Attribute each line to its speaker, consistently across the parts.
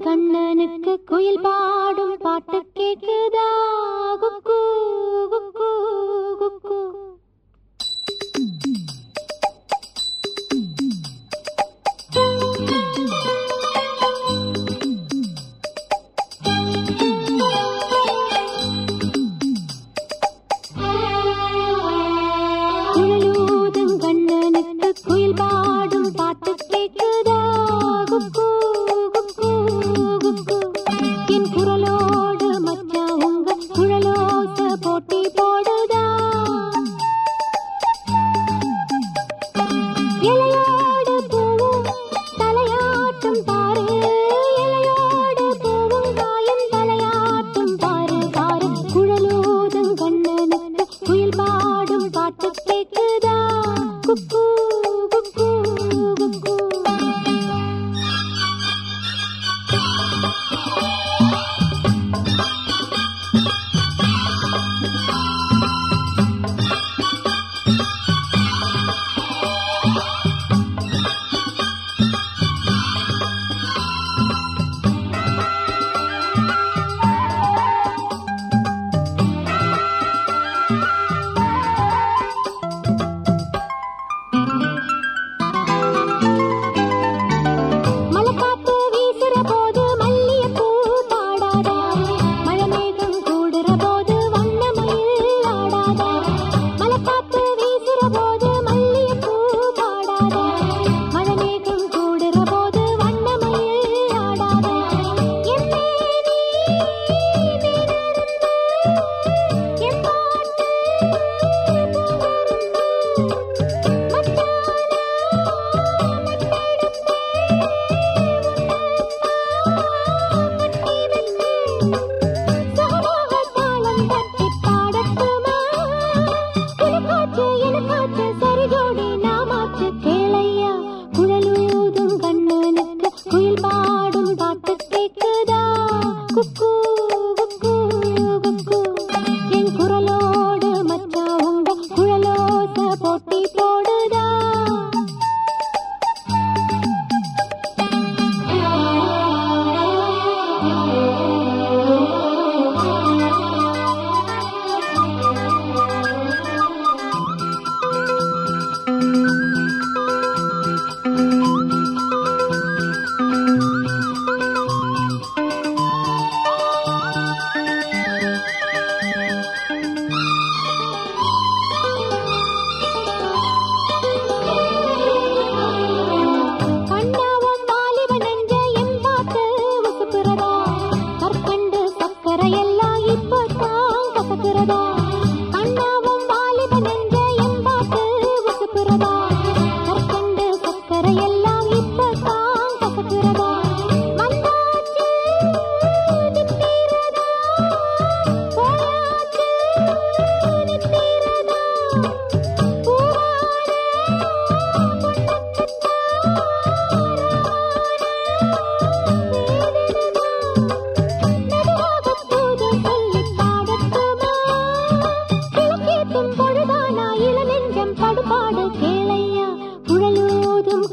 Speaker 1: கண்ணனுக்கு குயில் பாடும் பாட்டு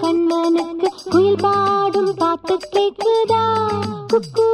Speaker 1: கண்ணனுக்கு குயில் பாடும் பாட்டு கேட்குதா குக்கூ